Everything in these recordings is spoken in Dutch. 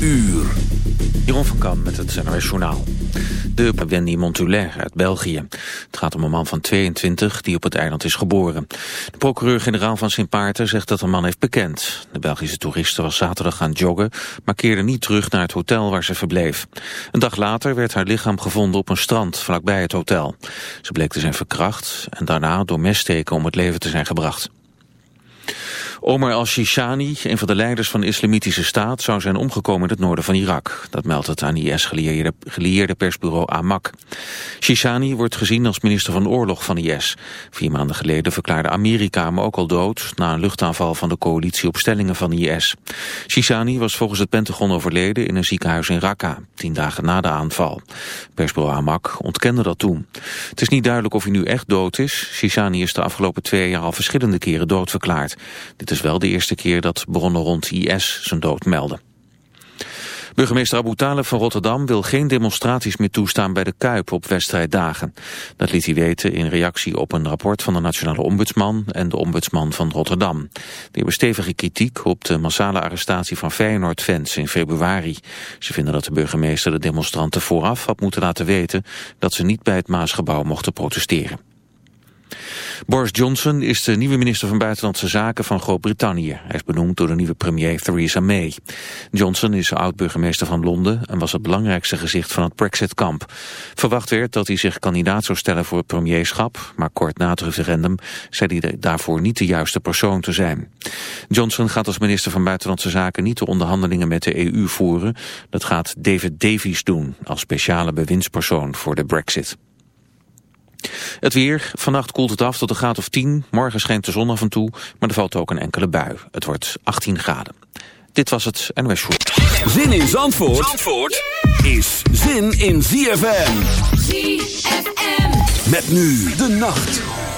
uur. Jeroen van Kam met het NRS Journaal. De Wendy Montulet uit België. Het gaat om een man van 22 die op het eiland is geboren. De procureur-generaal van Sint Maarten zegt dat de man heeft bekend. De Belgische toeriste was zaterdag gaan joggen... maar keerde niet terug naar het hotel waar ze verbleef. Een dag later werd haar lichaam gevonden op een strand vlakbij het hotel. Ze bleek te zijn verkracht en daarna door messteken om het leven te zijn gebracht. Omar al-Shishani, een van de leiders van de islamitische staat, zou zijn omgekomen in het noorden van Irak. Dat meldt het aan IS-gelieerde persbureau Amak. Shishani wordt gezien als minister van oorlog van IS. Vier maanden geleden verklaarde Amerika hem ook al dood na een luchtaanval van de coalitie op stellingen van IS. Shishani was volgens het Pentagon overleden in een ziekenhuis in Raqqa, tien dagen na de aanval. Persbureau Amak ontkende dat toen. Het is niet duidelijk of hij nu echt dood is. Shishani is de afgelopen twee jaar al verschillende keren doodverklaard. Dit is wel de eerste keer dat bronnen rond IS zijn dood melden. Burgemeester Abu Talib van Rotterdam wil geen demonstraties meer toestaan bij de Kuip op wedstrijddagen. Dat liet hij weten in reactie op een rapport van de Nationale Ombudsman en de Ombudsman van Rotterdam. Die hebben stevige kritiek op de massale arrestatie van Feyenoord-fans in februari. Ze vinden dat de burgemeester de demonstranten vooraf had moeten laten weten dat ze niet bij het Maasgebouw mochten protesteren. Boris Johnson is de nieuwe minister van Buitenlandse Zaken van Groot-Brittannië. Hij is benoemd door de nieuwe premier Theresa May. Johnson is oud-burgemeester van Londen en was het belangrijkste gezicht van het Brexit-kamp. Verwacht werd dat hij zich kandidaat zou stellen voor het premierschap, maar kort na het referendum zei hij daarvoor niet de juiste persoon te zijn. Johnson gaat als minister van Buitenlandse Zaken niet de onderhandelingen met de EU voeren. Dat gaat David Davies doen als speciale bewindspersoon voor de Brexit. Het weer. Vannacht koelt het af tot een graad of 10. Morgen schijnt de zon af en toe, maar er valt ook een enkele bui. Het wordt 18 graden. Dit was het NOS Show. Zin in Zandvoort, Zandvoort is zin in ZFM. ZFM. Met nu de nacht.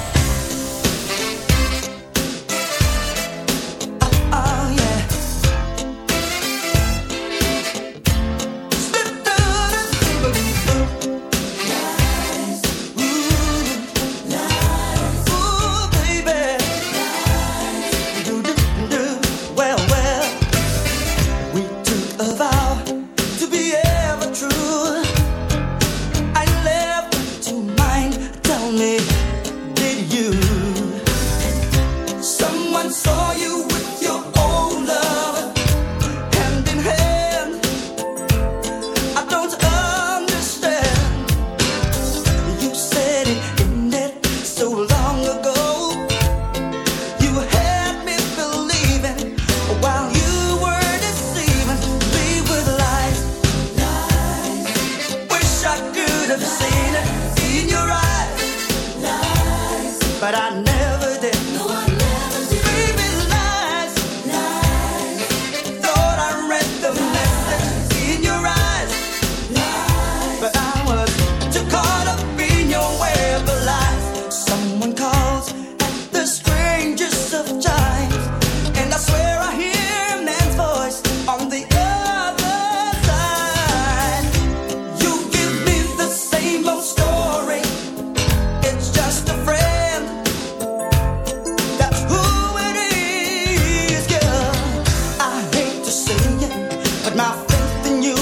my faith in you.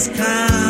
this kind.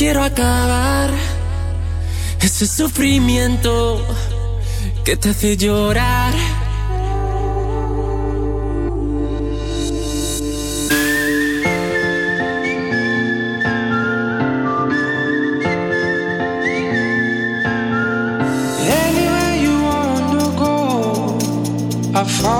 quiero acabar ese sufrimiento que te hace llorar. Anywhere you wanna go, I fall.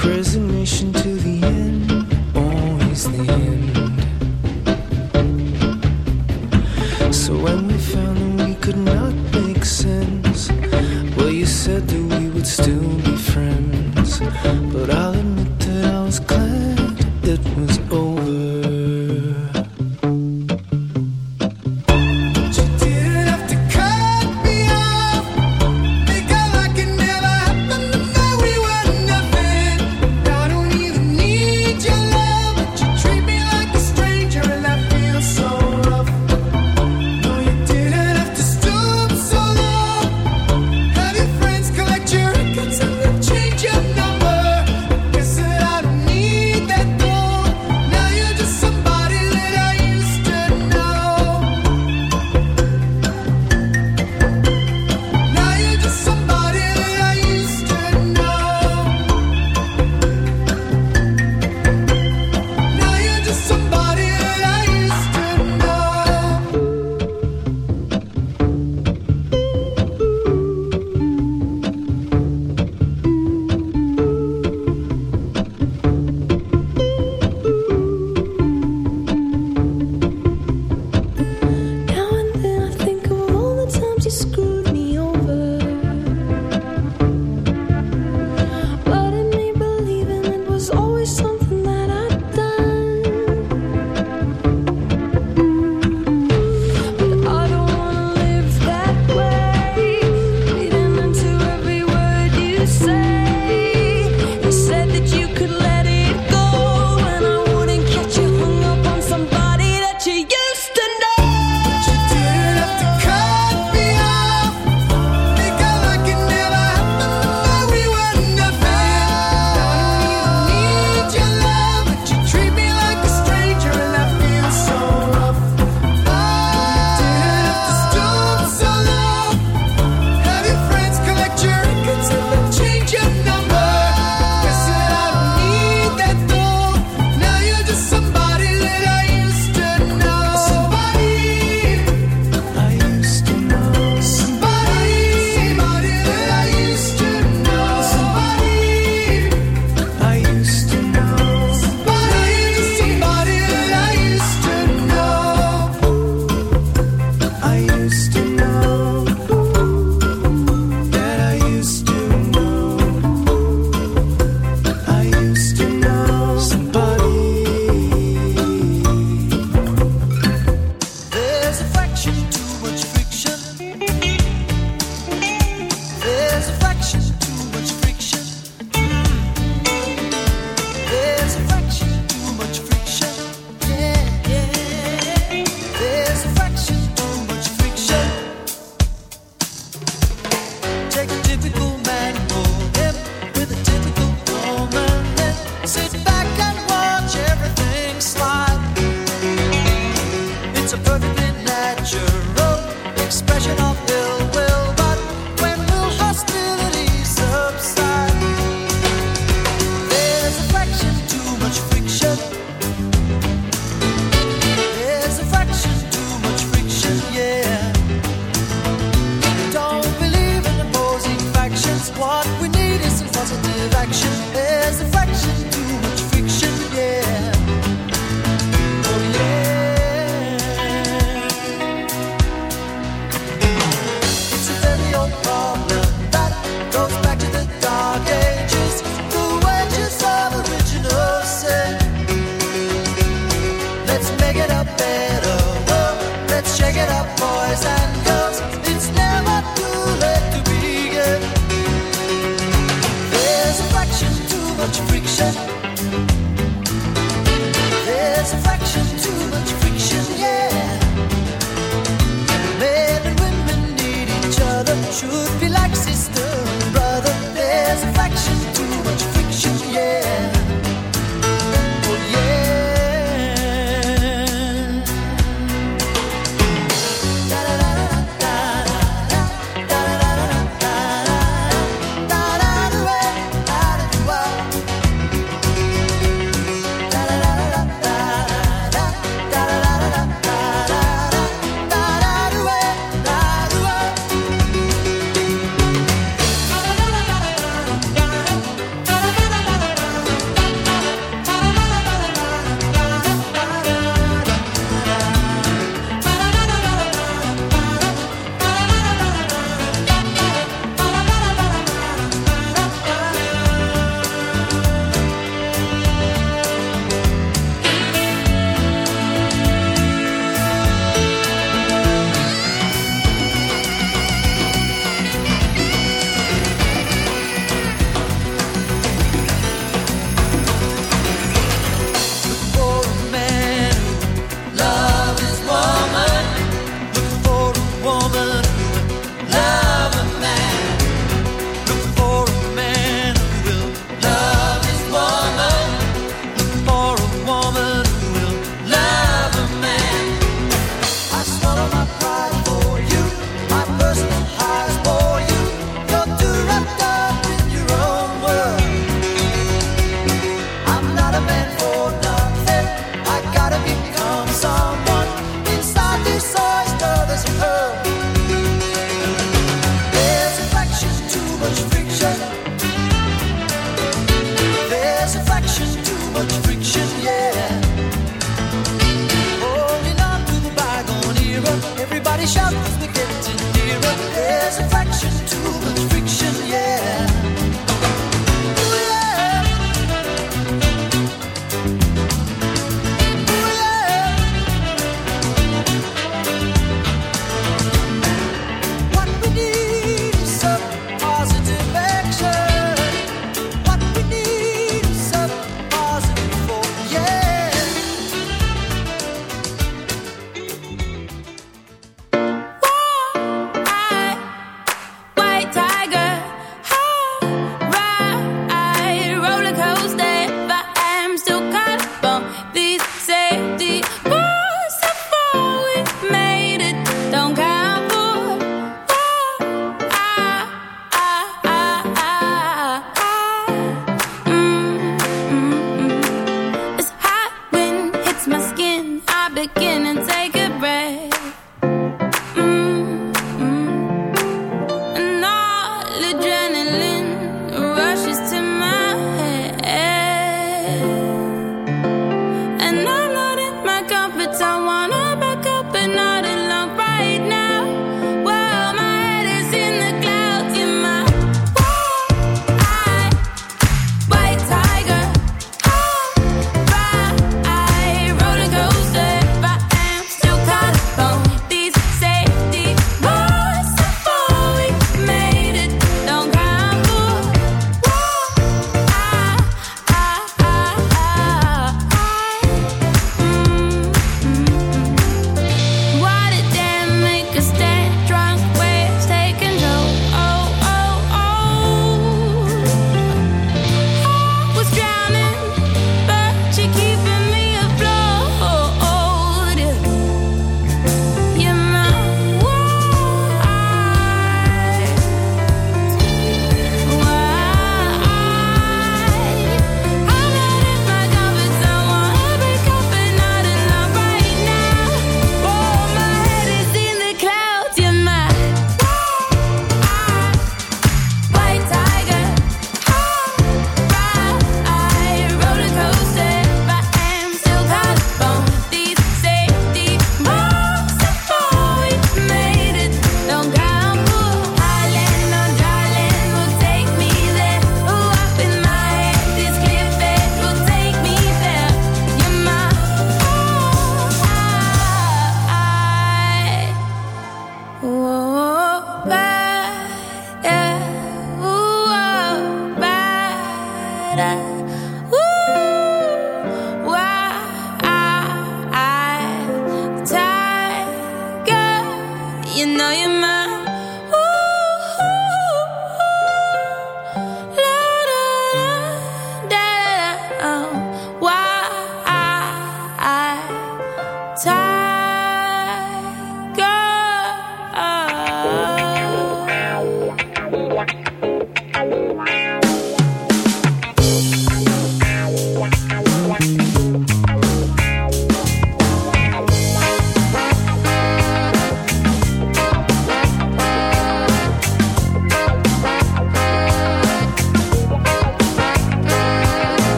crazy positive action. There's a fraction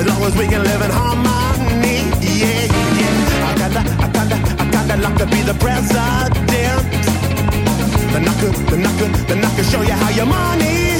As long as we can live in harmony, yeah, yeah. I kinda, I kinda, I kinda like to be the president. Then I could, then I could, then I could show you how your money's